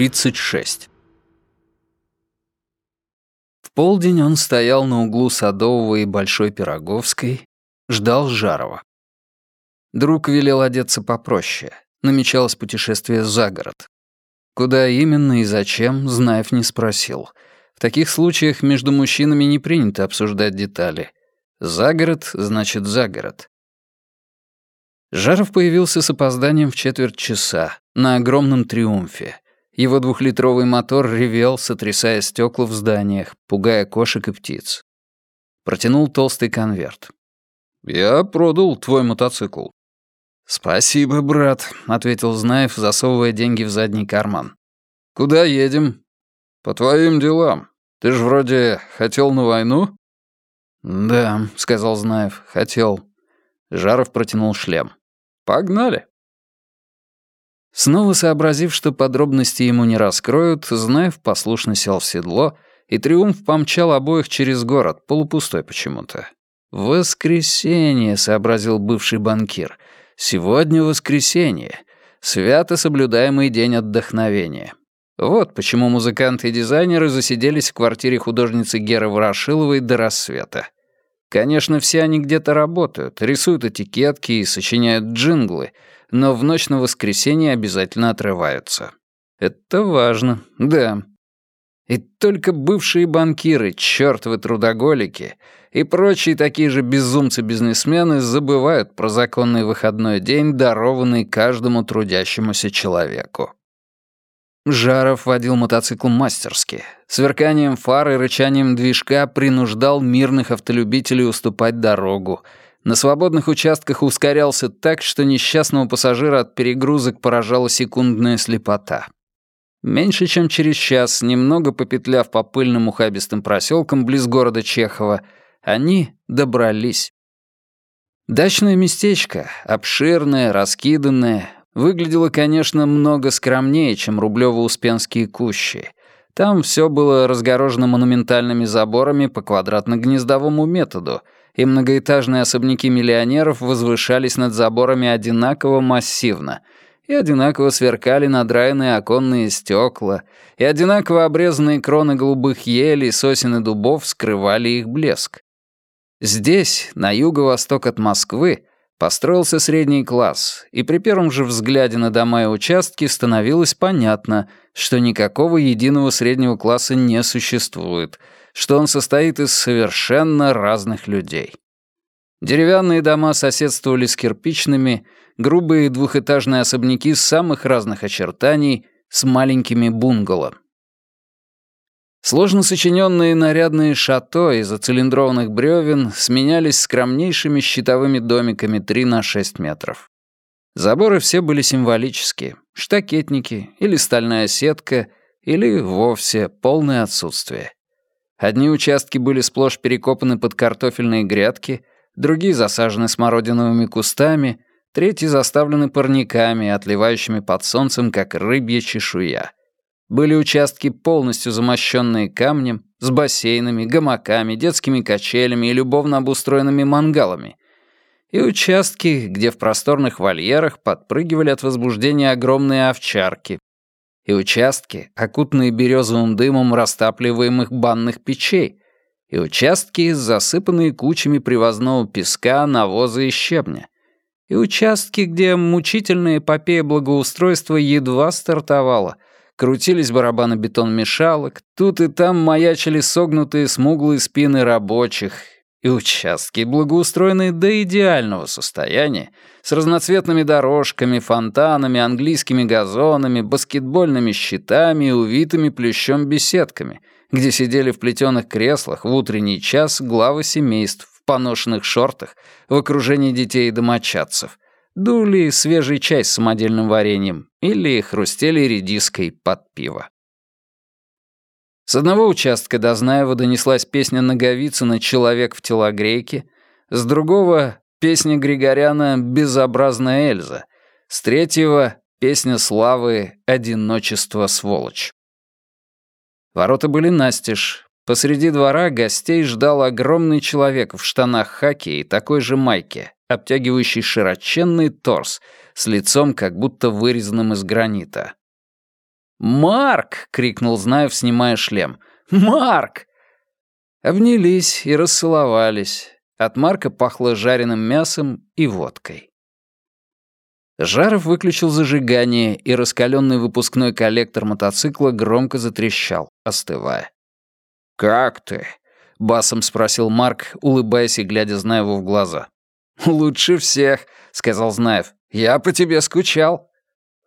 36. В полдень он стоял на углу Садового и Большой Пироговской, ждал Жарова. Друг велел одеться попроще. Намечалось путешествие за город. Куда именно и зачем, Знаев не спросил. В таких случаях между мужчинами не принято обсуждать детали. За город значит за город. Жаров появился с опозданием в четверть часа, на огромном триумфе. Его двухлитровый мотор ревел, сотрясая стекла в зданиях, пугая кошек и птиц. Протянул толстый конверт. «Я продал твой мотоцикл». «Спасибо, брат», — ответил Знаев, засовывая деньги в задний карман. «Куда едем?» «По твоим делам. Ты ж вроде хотел на войну?» «Да», — сказал Знаев, — «хотел». Жаров протянул шлем. Погнали. Снова сообразив, что подробности ему не раскроют, Знаев послушно сел в седло, и Триумф помчал обоих через город, полупустой почему-то. «Воскресенье», — сообразил бывший банкир. «Сегодня воскресенье. Свято соблюдаемый день отдохновения». Вот почему музыканты и дизайнеры засиделись в квартире художницы Геры Ворошиловой до рассвета. Конечно, все они где-то работают, рисуют этикетки и сочиняют джинглы, но в ночь на воскресенье обязательно отрываются. Это важно, да. И только бывшие банкиры, чёртовы трудоголики и прочие такие же безумцы-бизнесмены забывают про законный выходной день, дарованный каждому трудящемуся человеку. Жаров водил мотоцикл мастерски. Сверканием фар и рычанием движка принуждал мирных автолюбителей уступать дорогу. На свободных участках ускорялся так, что несчастного пассажира от перегрузок поражала секундная слепота. Меньше чем через час, немного попетляв по пыльным ухабистым проселкам близ города Чехова, они добрались. Дачное местечко, обширное, раскиданное, Выглядело, конечно, много скромнее, чем рублево-успенские кущи. Там все было разгорожено монументальными заборами по квадратно-гнездовому методу, и многоэтажные особняки миллионеров возвышались над заборами одинаково массивно, и одинаково сверкали надраенные оконные стекла, и одинаково обрезанные кроны голубых елей, сосен и дубов скрывали их блеск. Здесь, на юго-восток от Москвы, Построился средний класс, и при первом же взгляде на дома и участки становилось понятно, что никакого единого среднего класса не существует, что он состоит из совершенно разных людей. Деревянные дома соседствовали с кирпичными, грубые двухэтажные особняки самых разных очертаний с маленькими бунгало. Сложно сочиненные нарядные шато из оцилиндрованных бревен сменялись скромнейшими щитовыми домиками 3 на 6 метров. Заборы все были символические. Штакетники или стальная сетка, или вовсе полное отсутствие. Одни участки были сплошь перекопаны под картофельные грядки, другие засажены смородиновыми кустами, третьи заставлены парниками, отливающими под солнцем, как рыбья чешуя — были участки, полностью замощенные камнем, с бассейнами, гамаками, детскими качелями и любовно обустроенными мангалами. И участки, где в просторных вольерах подпрыгивали от возбуждения огромные овчарки. И участки, окутанные березовым дымом растапливаемых банных печей. И участки, засыпанные кучами привозного песка, навоза и щебня. И участки, где мучительная эпопея благоустройства едва стартовала — Крутились барабаны бетон-мешалок, тут и там маячили согнутые смуглые спины рабочих, и участки, благоустроенные до идеального состояния, с разноцветными дорожками, фонтанами, английскими газонами, баскетбольными щитами и увитыми плющом беседками, где сидели в плетеных креслах в утренний час главы семейств в поношенных шортах в окружении детей и домочадцев, дули свежий чай с самодельным вареньем или хрустели редиской под пиво. С одного участка до Знаева донеслась песня Наговицына «Человек в телогрейке», с другого — песня Григоряна «Безобразная Эльза», с третьего — песня Славы «Одиночество, сволочь». Ворота были настежь. Посреди двора гостей ждал огромный человек в штанах хаки и такой же майке, обтягивающий широченный торс, с лицом как будто вырезанным из гранита. «Марк!» — крикнул Знаев, снимая шлем. «Марк!» Обнялись и расцеловались. От Марка пахло жареным мясом и водкой. Жаров выключил зажигание, и раскаленный выпускной коллектор мотоцикла громко затрещал, остывая. «Как ты?» — басом спросил Марк, улыбаясь и глядя Знаеву в глаза. «Лучше всех», — сказал Знаев. «Я по тебе скучал».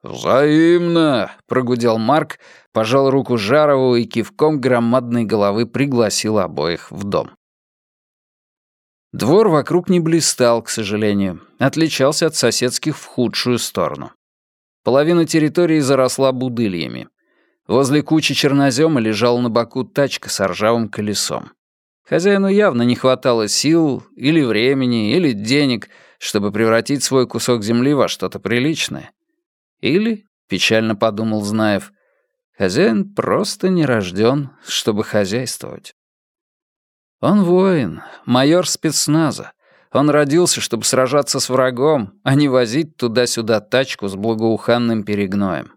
«Взаимно», — прогудел Марк, пожал руку Жарову и кивком громадной головы пригласил обоих в дом. Двор вокруг не блистал, к сожалению, отличался от соседских в худшую сторону. Половина территории заросла будыльями. Возле кучи чернозема лежала на боку тачка с ржавым колесом. Хозяину явно не хватало сил, или времени, или денег, чтобы превратить свой кусок земли во что-то приличное. Или, печально подумал Знаев, хозяин просто не рожден, чтобы хозяйствовать. Он воин, майор спецназа. Он родился, чтобы сражаться с врагом, а не возить туда-сюда тачку с благоуханным перегноем.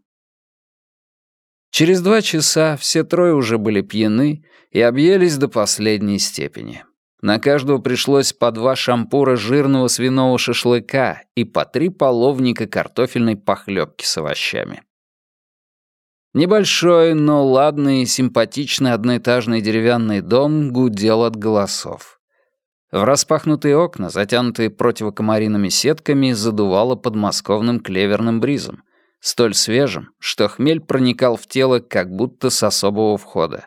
Через два часа все трое уже были пьяны и объелись до последней степени. На каждого пришлось по два шампура жирного свиного шашлыка и по три половника картофельной похлебки с овощами. Небольшой, но ладный и симпатичный одноэтажный деревянный дом гудел от голосов. В распахнутые окна, затянутые противокомариными сетками, задувало подмосковным клеверным бризом, столь свежим, что хмель проникал в тело как будто с особого входа.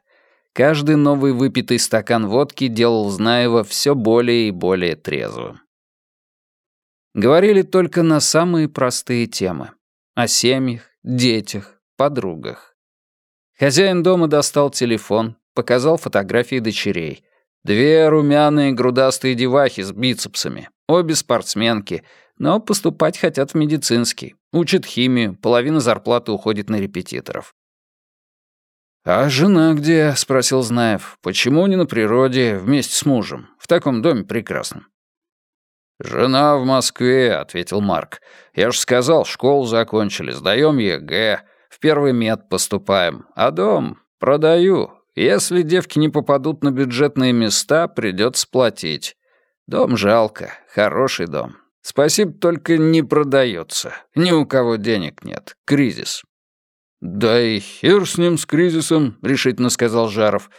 Каждый новый выпитый стакан водки делал Знаева все более и более трезвым. Говорили только на самые простые темы. О семьях, детях, подругах. Хозяин дома достал телефон, показал фотографии дочерей. Две румяные грудастые девахи с бицепсами, обе спортсменки, но поступать хотят в медицинский. Учат химию, половина зарплаты уходит на репетиторов. «А жена где?» — спросил Знаев. «Почему не на природе, вместе с мужем? В таком доме прекрасном». «Жена в Москве», — ответил Марк. «Я же сказал, школу закончили, сдаем ЕГЭ. В первый мед поступаем. А дом продаю. Если девки не попадут на бюджетные места, придется платить. Дом жалко. Хороший дом. Спасибо, только не продается. Ни у кого денег нет. Кризис. «Да и хер с ним, с кризисом», — решительно сказал Жаров.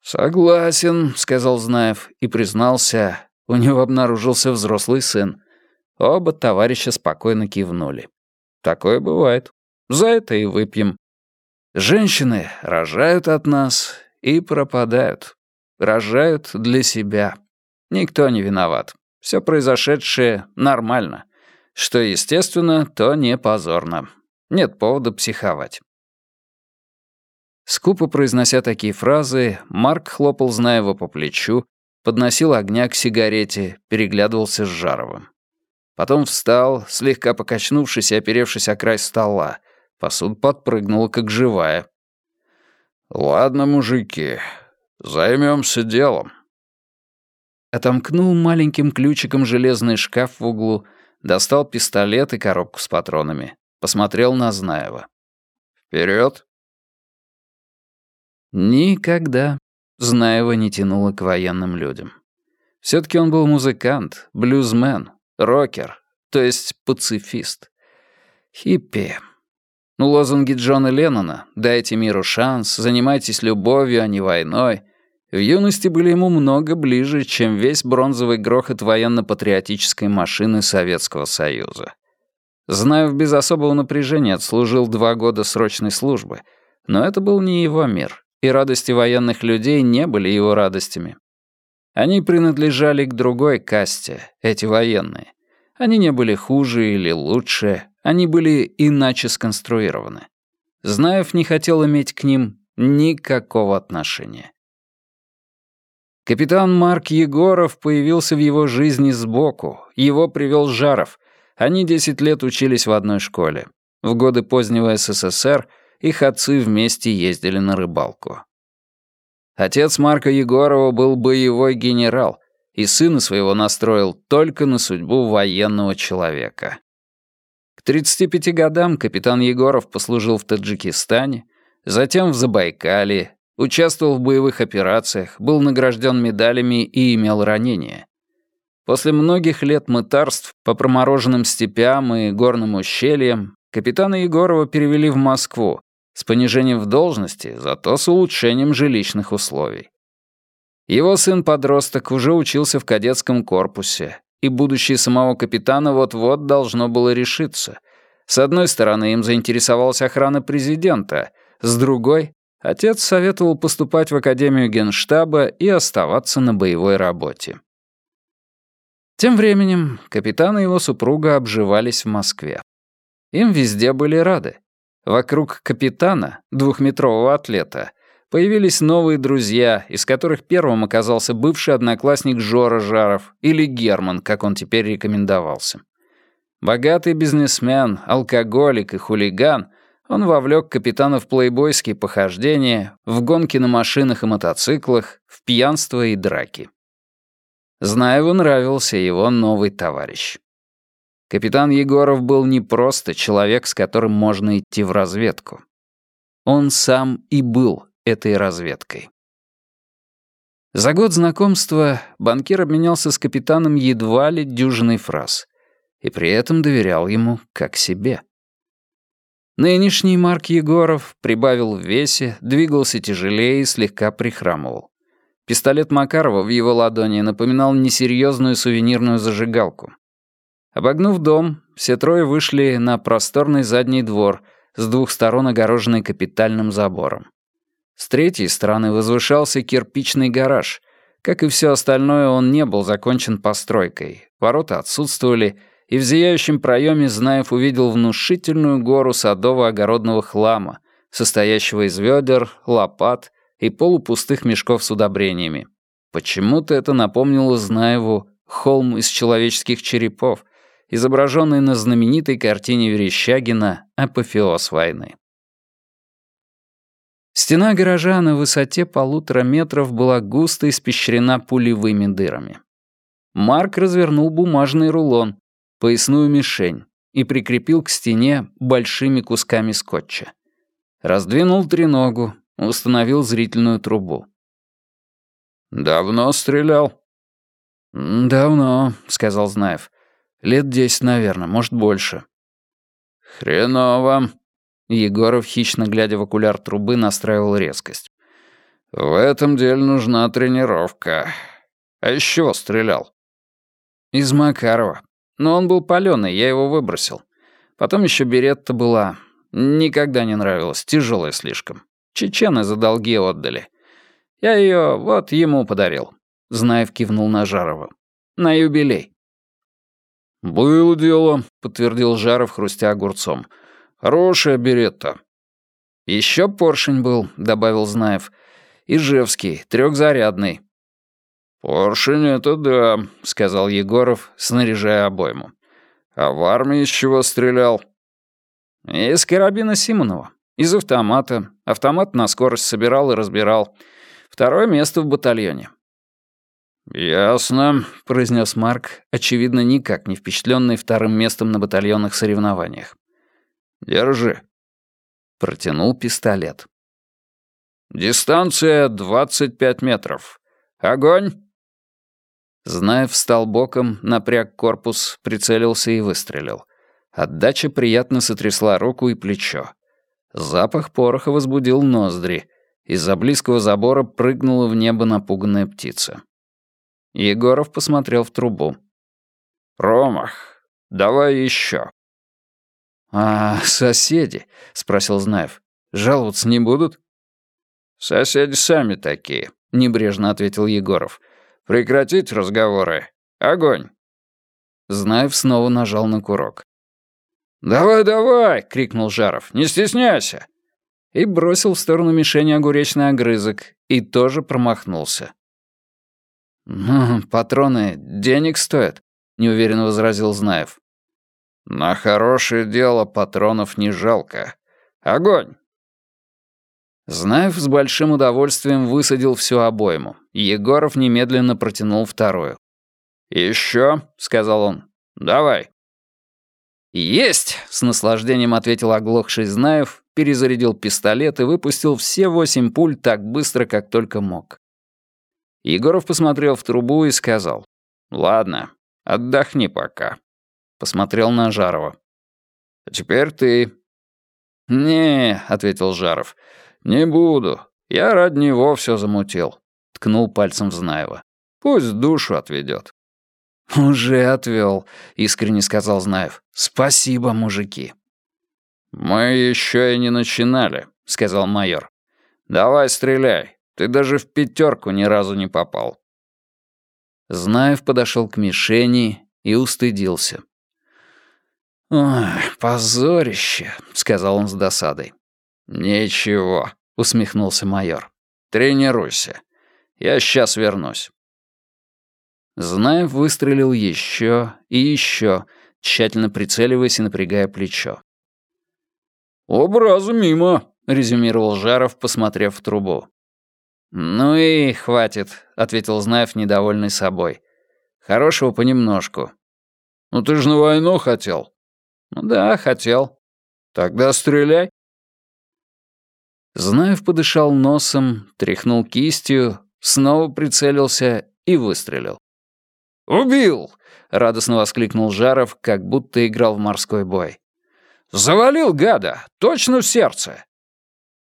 «Согласен», — сказал Знаев и признался, у него обнаружился взрослый сын. Оба товарища спокойно кивнули. «Такое бывает». За это и выпьем. Женщины рожают от нас и пропадают. Рожают для себя. Никто не виноват. Все произошедшее нормально. Что естественно, то не позорно. Нет повода психовать. Скупо произнося такие фразы, Марк хлопал Знаева по плечу, подносил огня к сигарете, переглядывался с Жаровым. Потом встал, слегка покачнувшись и оперевшись о край стола, Посуда подпрыгнула, как живая. «Ладно, мужики, займемся делом». Отомкнул маленьким ключиком железный шкаф в углу, достал пистолет и коробку с патронами. Посмотрел на Знаева. «Вперед!» Никогда Знаева не тянуло к военным людям. Все-таки он был музыкант, блюзмен, рокер, то есть пацифист. Хиппи. Ну, лозунги Джона Леннона «Дайте миру шанс», «Занимайтесь любовью, а не войной» в юности были ему много ближе, чем весь бронзовый грохот военно-патриотической машины Советского Союза. Знаев без особого напряжения отслужил два года срочной службы, но это был не его мир, и радости военных людей не были его радостями. Они принадлежали к другой касте, эти военные. Они не были хуже или лучше, они были иначе сконструированы. Знаев не хотел иметь к ним никакого отношения. Капитан Марк Егоров появился в его жизни сбоку. Его привел Жаров. Они 10 лет учились в одной школе. В годы позднего СССР их отцы вместе ездили на рыбалку. Отец Марка Егорова был боевой генерал и сына своего настроил только на судьбу военного человека 35 годам капитан Егоров послужил в Таджикистане, затем в Забайкалье, участвовал в боевых операциях, был награжден медалями и имел ранения. После многих лет мытарств по промороженным степям и горным ущельям капитана Егорова перевели в Москву с понижением в должности, зато с улучшением жилищных условий. Его сын-подросток уже учился в кадетском корпусе, и будущее самого капитана вот-вот должно было решиться. С одной стороны, им заинтересовалась охрана президента, с другой — отец советовал поступать в Академию Генштаба и оставаться на боевой работе. Тем временем капитан и его супруга обживались в Москве. Им везде были рады. Вокруг капитана, двухметрового атлета, Появились новые друзья, из которых первым оказался бывший одноклассник Жора Жаров или Герман, как он теперь рекомендовался. Богатый бизнесмен, алкоголик и хулиган, он вовлек капитана в плейбойские похождения, в гонки на машинах и мотоциклах, в пьянство и драки. Знаеву нравился его новый товарищ. Капитан Егоров был не просто человек, с которым можно идти в разведку. Он сам и был этой разведкой. За год знакомства банкир обменялся с капитаном едва ли дюжиной фраз и при этом доверял ему как себе. Нынешний Марк Егоров прибавил в весе, двигался тяжелее и слегка прихрамывал. Пистолет Макарова в его ладони напоминал несерьезную сувенирную зажигалку. Обогнув дом, все трое вышли на просторный задний двор, с двух сторон огороженный капитальным забором. С третьей стороны возвышался кирпичный гараж. Как и все остальное, он не был закончен постройкой. Ворота отсутствовали, и в зияющем проеме Знаев увидел внушительную гору садово-огородного хлама, состоящего из ведер, лопат и полупустых мешков с удобрениями. Почему-то это напомнило Знаеву холм из человеческих черепов, изображенный на знаменитой картине Верещагина «Апофеоз войны». Стена гаража на высоте полутора метров была густо испещрена пулевыми дырами. Марк развернул бумажный рулон, поясную мишень, и прикрепил к стене большими кусками скотча. Раздвинул треногу, установил зрительную трубу. «Давно стрелял?» «Давно», — сказал Знаев. «Лет десять, наверное, может, больше». «Хреново», Егоров, хищно глядя в окуляр трубы, настраивал резкость. «В этом деле нужна тренировка. А из чего стрелял?» «Из Макарова. Но он был палёный, я его выбросил. Потом еще беретта была. Никогда не нравилась, тяжелая слишком. Чечены за долги отдали. Я ее вот ему подарил». Знаев кивнул на Жарова. «На юбилей». «Было дело», — подтвердил Жаров, хрустя огурцом. Хорошая беретта». «Еще поршень был», — добавил Знаев. «Ижевский, трехзарядный». «Поршень — это да», — сказал Егоров, снаряжая обойму. «А в армии из чего стрелял?» «Из карабина Симонова. Из автомата. Автомат на скорость собирал и разбирал. Второе место в батальоне». «Ясно», — произнес Марк, очевидно, никак не впечатленный вторым местом на батальонных соревнованиях. Держи». Протянул пистолет. «Дистанция 25 метров. Огонь!» Знаев встал боком, напряг корпус, прицелился и выстрелил. Отдача приятно сотрясла руку и плечо. Запах пороха возбудил ноздри. Из-за близкого забора прыгнула в небо напуганная птица. Егоров посмотрел в трубу. «Промах. Давай еще. «А соседи?» — спросил Знаев. «Жаловаться не будут?» «Соседи сами такие», — небрежно ответил Егоров. «Прекратить разговоры. Огонь!» Знаев снова нажал на курок. «Давай, давай!» — крикнул Жаров. «Не стесняйся!» И бросил в сторону мишени огуречный огрызок, и тоже промахнулся. «Ну, патроны денег стоят», — неуверенно возразил Знаев. На хорошее дело патронов не жалко. Огонь!» Знаев с большим удовольствием высадил всю обойму. Егоров немедленно протянул вторую. «Еще?» — сказал он. «Давай». «Есть!» — с наслаждением ответил оглохший Знаев, перезарядил пистолет и выпустил все восемь пуль так быстро, как только мог. Егоров посмотрел в трубу и сказал, «Ладно, отдохни пока». Посмотрел на Жарова. «А теперь ты». «Не», — ответил Жаров, — «не буду. Я ради него все замутил», — ткнул пальцем в Знаева. «Пусть душу отведет». «Уже отвел», — искренне сказал Знаев. «Спасибо, мужики». «Мы еще и не начинали», — сказал майор. «Давай стреляй. Ты даже в пятерку ни разу не попал». Знаев подошел к мишени и устыдился. «Ой, позорище», — сказал он с досадой. «Ничего», — усмехнулся майор. «Тренируйся. Я сейчас вернусь». Знаев выстрелил еще и еще, тщательно прицеливаясь и напрягая плечо. «Образу мимо», — резюмировал Жаров, посмотрев в трубу. «Ну и хватит», — ответил Знаев, недовольный собой. «Хорошего понемножку». «Ну ты же на войну хотел». «Ну да, хотел». «Тогда стреляй». Знаев подышал носом, тряхнул кистью, снова прицелился и выстрелил. «Убил!» — радостно воскликнул Жаров, как будто играл в морской бой. «Завалил гада! Точно в сердце!»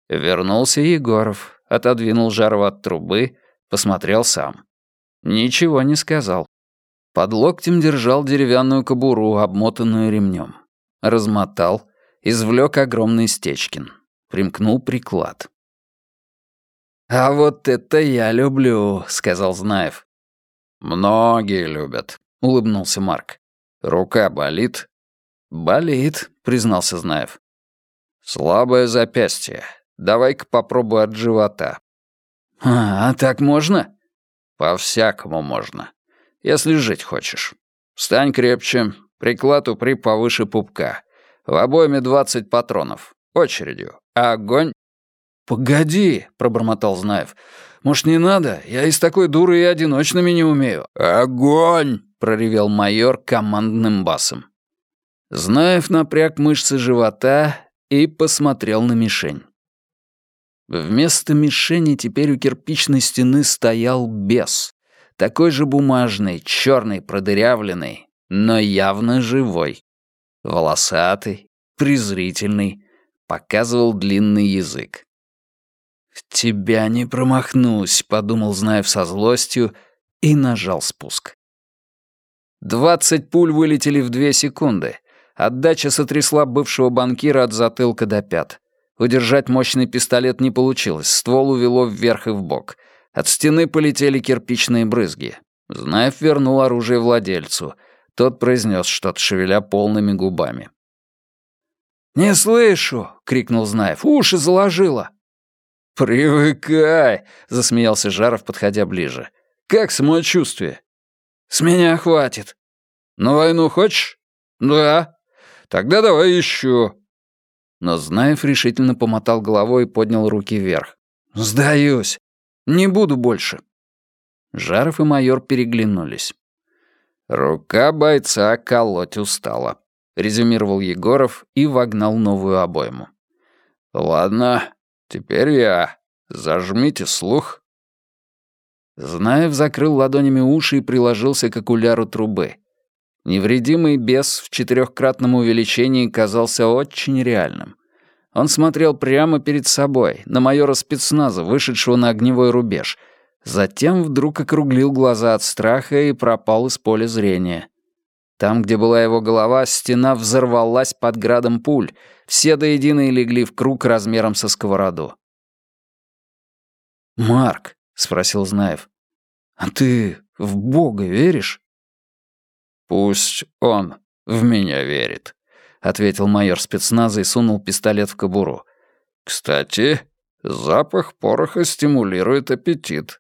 Вернулся Егоров, отодвинул Жарова от трубы, посмотрел сам. Ничего не сказал. Под локтем держал деревянную кобуру, обмотанную ремнем. Размотал, извлек огромный стечкин. Примкнул приклад. «А вот это я люблю», — сказал Знаев. «Многие любят», — улыбнулся Марк. «Рука болит?» «Болит», — признался Знаев. «Слабое запястье. Давай-ка попробуй от живота». «А, а так можно?» «По-всякому можно. Если жить хочешь. Встань крепче, приклад упри повыше пупка. В обойме двадцать патронов. Очередью. Огонь!» «Погоди», — пробормотал Знаев. «Может, не надо? Я из такой дуры и одиночными не умею». «Огонь!» — проревел майор командным басом. Знаев напряг мышцы живота и посмотрел на мишень. Вместо мишени теперь у кирпичной стены стоял бес. Такой же бумажный, черный, продырявленный, но явно живой. Волосатый, презрительный, показывал длинный язык. «Тебя не промахнусь», — подумал Знаев со злостью и нажал спуск. Двадцать пуль вылетели в две секунды. Отдача сотрясла бывшего банкира от затылка до пят. Удержать мощный пистолет не получилось, ствол увело вверх и вбок. От стены полетели кирпичные брызги. Знаев вернул оружие владельцу. Тот произнес что-то, шевеля полными губами. «Не слышу!» — крикнул Знаев. «Уши заложило!» «Привыкай!» — засмеялся Жаров, подходя ближе. «Как самочувствие?» «С меня хватит». «На войну хочешь?» «Да». «Тогда давай еще». Но Знаев решительно помотал головой и поднял руки вверх. «Сдаюсь. Не буду больше». Жаров и майор переглянулись. «Рука бойца колоть устала», резюмировал Егоров и вогнал новую обойму. «Ладно, теперь я. Зажмите слух». Знаев закрыл ладонями уши и приложился к окуляру трубы. Невредимый бес в четырехкратном увеличении казался очень реальным. Он смотрел прямо перед собой, на майора спецназа, вышедшего на огневой рубеж. Затем вдруг округлил глаза от страха и пропал из поля зрения. Там, где была его голова, стена взорвалась под градом пуль. Все до единой легли в круг размером со сковороду. «Марк», — спросил Знаев, — «а ты в Бога веришь?» «Пусть он в меня верит», — ответил майор спецназа и сунул пистолет в кобуру. «Кстати, запах пороха стимулирует аппетит».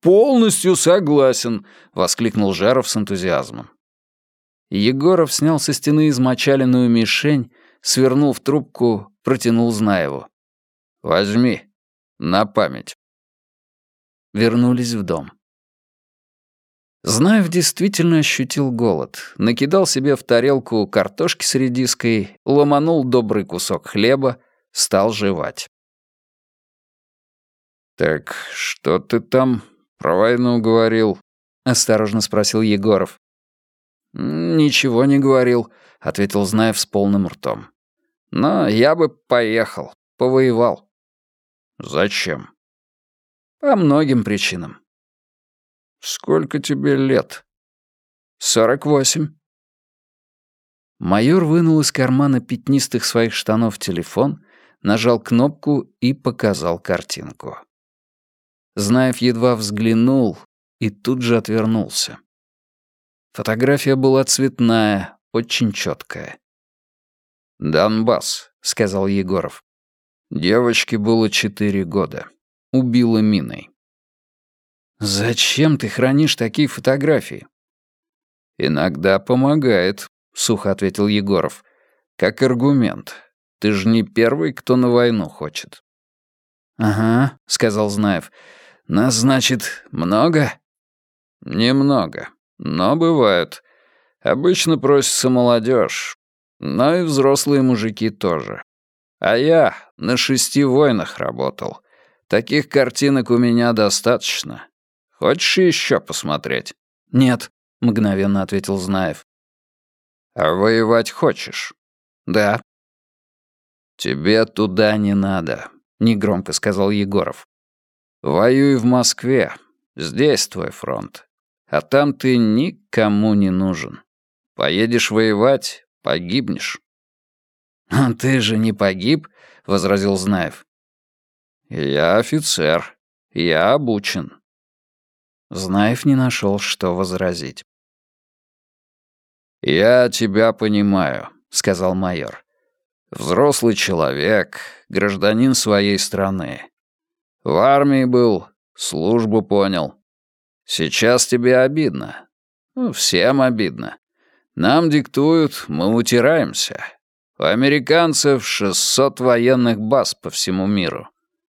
«Полностью согласен», — воскликнул Жаров с энтузиазмом. Егоров снял со стены измочаленную мишень, свернул в трубку, протянул Знаеву. Знаев действительно ощутил голод, накидал себе в тарелку картошки с редиской, ломанул добрый кусок хлеба, стал жевать. «Так что ты там про войну говорил?» — осторожно спросил Егоров. «Ничего не говорил», — ответил Знаев с полным ртом. «Но я бы поехал, повоевал». «Зачем?» «По многим причинам. «Сколько тебе лет?» «Сорок восемь». Майор вынул из кармана пятнистых своих штанов телефон, нажал кнопку и показал картинку. Знаев едва взглянул и тут же отвернулся. Фотография была цветная, очень четкая. «Донбасс», — сказал Егоров. Девочке было четыре года. Убила миной. «Зачем ты хранишь такие фотографии?» «Иногда помогает», — сухо ответил Егоров. «Как аргумент. Ты же не первый, кто на войну хочет». «Ага», — сказал Знаев. «Нас, значит, много?» «Немного, но бывают. Обычно просится молодежь, но и взрослые мужики тоже. А я на шести войнах работал. Таких картинок у меня достаточно. Хочешь еще посмотреть?» «Нет», — мгновенно ответил Знаев. «А воевать хочешь?» «Да». «Тебе туда не надо», — негромко сказал Егоров. «Воюй в Москве. Здесь твой фронт. А там ты никому не нужен. Поедешь воевать — погибнешь». «А ты же не погиб?» — возразил Знаев. «Я офицер. Я обучен. Знаев не нашел, что возразить. «Я тебя понимаю», — сказал майор. «Взрослый человек, гражданин своей страны. В армии был, службу понял. Сейчас тебе обидно. Ну, всем обидно. Нам диктуют, мы утираемся. У американцев 600 военных баз по всему миру.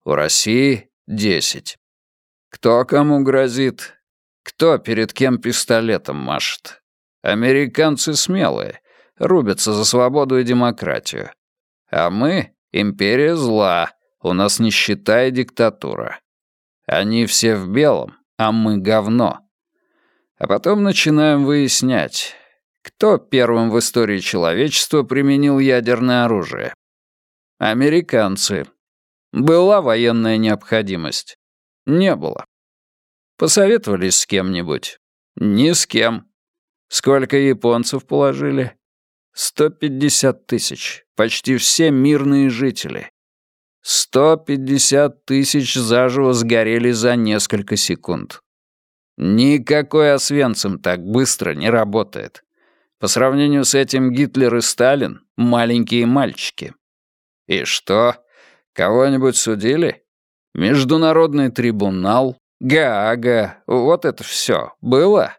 У России — 10. Кто кому грозит? Кто перед кем пистолетом машет? Американцы смелые, рубятся за свободу и демократию. А мы — империя зла, у нас нищета и диктатура. Они все в белом, а мы говно. А потом начинаем выяснять, кто первым в истории человечества применил ядерное оружие. Американцы. Была военная необходимость. Не было. Посоветовались с кем-нибудь? Ни с кем. Сколько японцев положили? 150 тысяч. Почти все мирные жители. 150 тысяч заживо сгорели за несколько секунд. Никакой Освенцим так быстро не работает. По сравнению с этим Гитлер и Сталин — маленькие мальчики. И что, кого-нибудь судили? Международный трибунал, Гаага, вот это все было?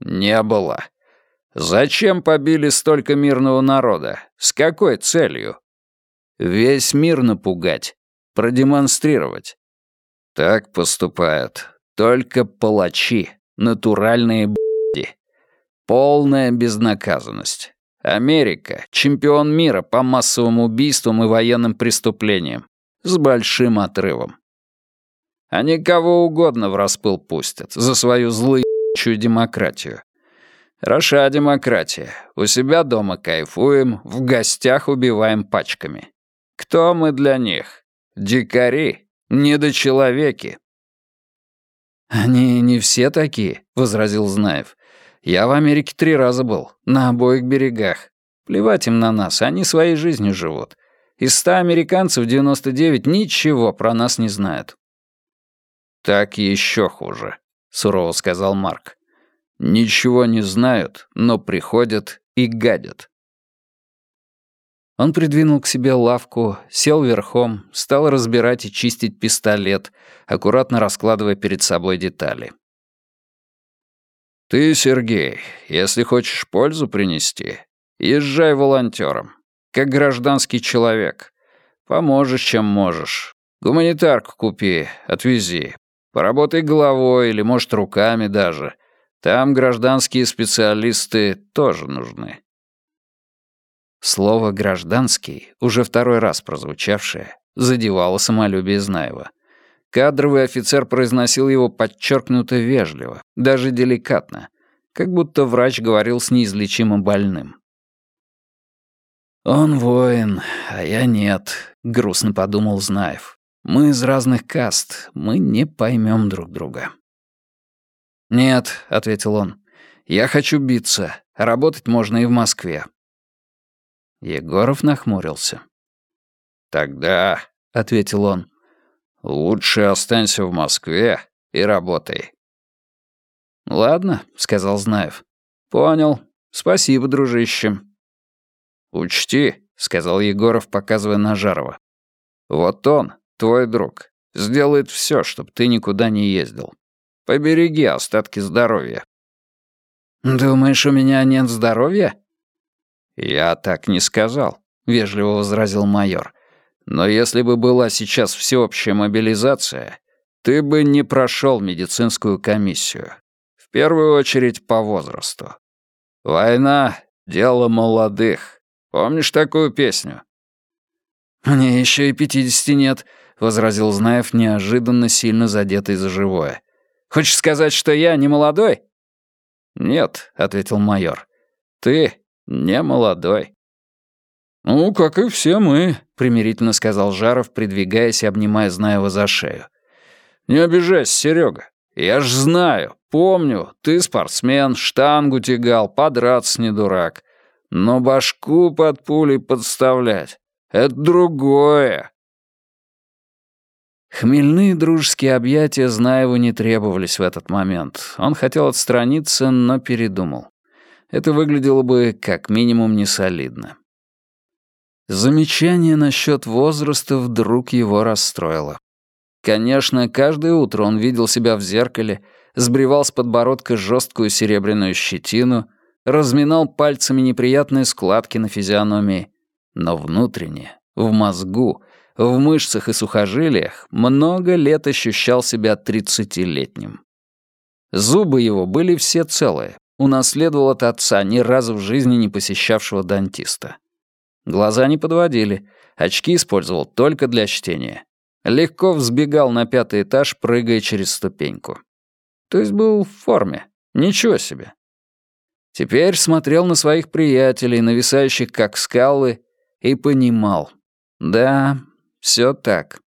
Не было. Зачем побили столько мирного народа? С какой целью? Весь мир напугать, продемонстрировать. Так поступают только палачи, натуральные б***ди. Полная безнаказанность. Америка — чемпион мира по массовым убийствам и военным преступлениям. С большим отрывом. Они кого угодно в распыл пустят за свою злую демократию. Хороша демократия. У себя дома кайфуем, в гостях убиваем пачками. Кто мы для них? Дикари, недочеловеки. «Они не все такие», — возразил Знаев. «Я в Америке три раза был, на обоих берегах. Плевать им на нас, они своей жизнью живут. Из ста американцев 99 ничего про нас не знают. «Так еще хуже», — сурово сказал Марк. «Ничего не знают, но приходят и гадят». Он придвинул к себе лавку, сел верхом, стал разбирать и чистить пистолет, аккуратно раскладывая перед собой детали. «Ты, Сергей, если хочешь пользу принести, езжай волонтером, как гражданский человек. Поможешь, чем можешь. Гуманитарку купи, отвези. Поработай головой или, может, руками даже. Там гражданские специалисты тоже нужны. Слово «гражданский», уже второй раз прозвучавшее, задевало самолюбие Знаева. Кадровый офицер произносил его подчеркнуто вежливо, даже деликатно, как будто врач говорил с неизлечимо больным. «Он воин, а я нет», — грустно подумал Знаев. «Мы из разных каст, мы не поймем друг друга». «Нет», — ответил он, — «я хочу биться. Работать можно и в Москве». Егоров нахмурился. «Тогда», — ответил он, — «лучше останься в Москве и работай». «Ладно», — сказал Знаев. «Понял. Спасибо, дружище». «Учти», — сказал Егоров, показывая на Жарова. «Вот он, твой друг, сделает все, чтобы ты никуда не ездил. Побереги остатки здоровья». «Думаешь, у меня нет здоровья?» «Я так не сказал», — вежливо возразил майор. «Но если бы была сейчас всеобщая мобилизация, ты бы не прошел медицинскую комиссию. В первую очередь по возрасту. Война — дело молодых. Помнишь такую песню?» «Мне еще и пятидесяти нет», — возразил Знаев, неожиданно сильно задетый за живое. «Хочешь сказать, что я не молодой?» «Нет», — ответил майор. «Ты не молодой». «Ну, как и все мы», — примирительно сказал Жаров, придвигаясь и обнимая Знаева за шею. «Не обижайся, Серега. Я ж знаю, помню, ты спортсмен, штангу тягал, подраться не дурак. Но башку под пулей подставлять — это другое». Хмельные дружеские объятия Знаеву не требовались в этот момент. Он хотел отстраниться, но передумал. Это выглядело бы как минимум несолидно. Замечание насчет возраста вдруг его расстроило. Конечно, каждое утро он видел себя в зеркале, сбривал с подбородка жесткую серебряную щетину, разминал пальцами неприятные складки на физиономии. Но внутренне, в мозгу, в мышцах и сухожилиях много лет ощущал себя тридцатилетним. Зубы его были все целые, унаследовал от отца, ни разу в жизни не посещавшего дантиста. Глаза не подводили, очки использовал только для чтения. Легко взбегал на пятый этаж, прыгая через ступеньку. То есть был в форме. Ничего себе. Теперь смотрел на своих приятелей, нависающих как скалы, и понимал. Да, все так.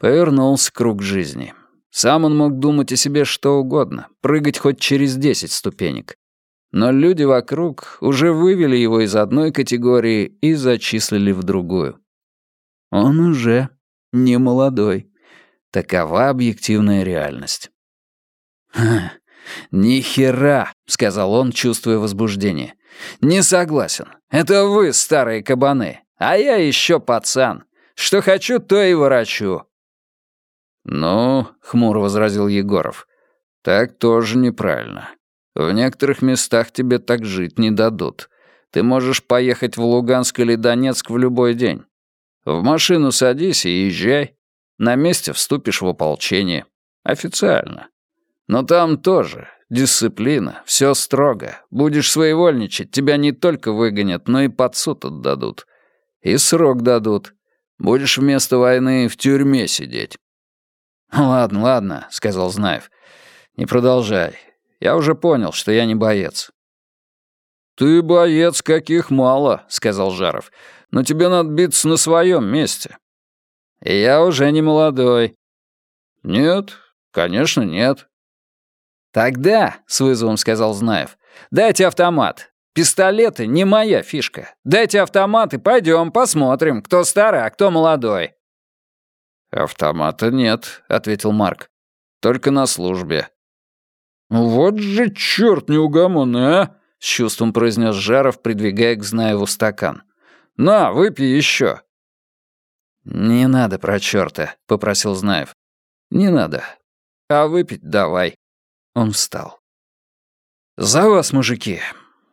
Повернулся круг жизни. Сам он мог думать о себе что угодно, прыгать хоть через десять ступенек. Но люди вокруг уже вывели его из одной категории и зачислили в другую. Он уже не молодой. Такова объективная реальность. «Ни хера», — сказал он, чувствуя возбуждение. «Не согласен. Это вы, старые кабаны, а я еще пацан. Что хочу, то и ворочу. «Ну», — хмуро возразил Егоров, — «так тоже неправильно. В некоторых местах тебе так жить не дадут. Ты можешь поехать в Луганск или Донецк в любой день. В машину садись и езжай. На месте вступишь в ополчение. Официально. Но там тоже дисциплина, все строго. Будешь своевольничать, тебя не только выгонят, но и под суд отдадут. И срок дадут. Будешь вместо войны в тюрьме сидеть. «Ладно, ладно», — сказал Знаев. «Не продолжай. Я уже понял, что я не боец». «Ты боец, каких мало», — сказал Жаров. «Но тебе надо биться на своем месте». «Я уже не молодой». «Нет, конечно, нет». «Тогда», — с вызовом сказал Знаев, — «дайте автомат. Пистолеты не моя фишка. Дайте автомат и пойдем посмотрим, кто старый, а кто молодой». «Автомата нет», — ответил Марк. «Только на службе». «Вот же черт неугомонный, а!» — с чувством произнес Жаров, придвигая к Знаеву стакан. «На, выпей еще». «Не надо про черта», — попросил Знаев. «Не надо. А выпить давай». Он встал. «За вас, мужики.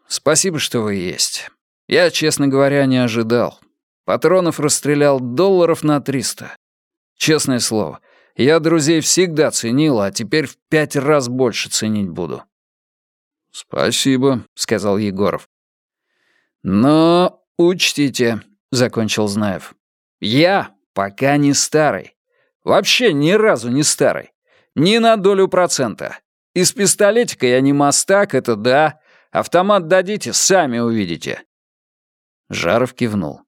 Спасибо, что вы есть. Я, честно говоря, не ожидал. Патронов расстрелял долларов на триста. Честное слово, я друзей всегда ценил, а теперь в пять раз больше ценить буду. «Спасибо», — сказал Егоров. «Но учтите», — закончил Знаев. «Я пока не старый. Вообще ни разу не старый. Ни на долю процента. Из пистолетика я не мастак, это да. Автомат дадите, сами увидите». Жаров кивнул.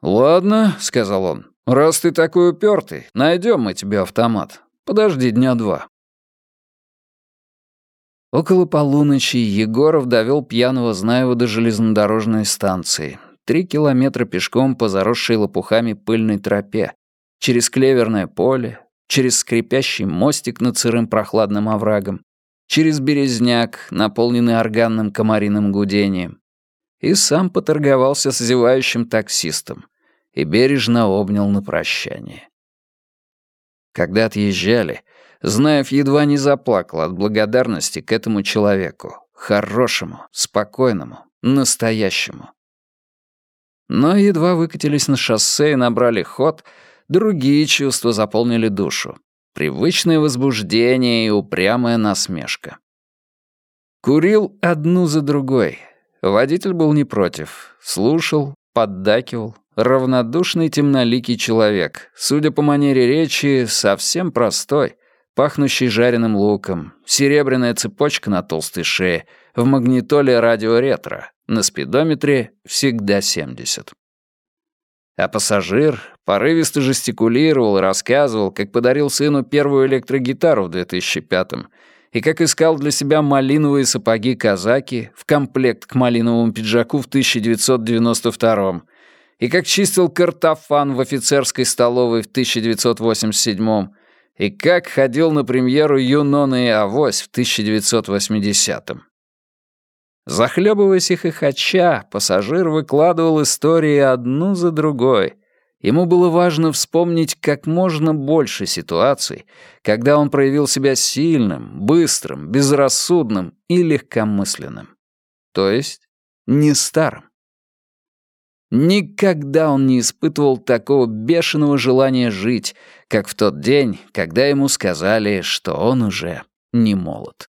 «Ладно», — сказал он, — «раз ты такой упертый, найдем мы тебе автомат. Подожди дня два». Около полуночи Егоров довел пьяного Знаева до железнодорожной станции. Три километра пешком по заросшей лопухами пыльной тропе, через клеверное поле, через скрипящий мостик над сырым прохладным оврагом, через березняк, наполненный органным комариным гудением. И сам поторговался с зевающим таксистом и бережно обнял на прощание. Когда отъезжали, Знаев едва не заплакал от благодарности к этому человеку, хорошему, спокойному, настоящему. Но едва выкатились на шоссе и набрали ход, другие чувства заполнили душу. Привычное возбуждение и упрямая насмешка. Курил одну за другой. Водитель был не против. Слушал, поддакивал. Равнодушный темноликий человек. Судя по манере речи, совсем простой — пахнущий жареным луком, серебряная цепочка на толстой шее, в магнитоле радио-ретро, на спидометре всегда 70. А пассажир порывисто жестикулировал и рассказывал, как подарил сыну первую электрогитару в 2005-м, и как искал для себя малиновые сапоги казаки в комплект к малиновому пиджаку в 1992-м, и как чистил картофан в офицерской столовой в 1987-м, и как ходил на премьеру «Юнона и Авось» в 1980-м. Захлебываясь и хохоча, пассажир выкладывал истории одну за другой. Ему было важно вспомнить как можно больше ситуаций, когда он проявил себя сильным, быстрым, безрассудным и легкомысленным. То есть не старым. Никогда он не испытывал такого бешеного желания жить, как в тот день, когда ему сказали, что он уже не молод.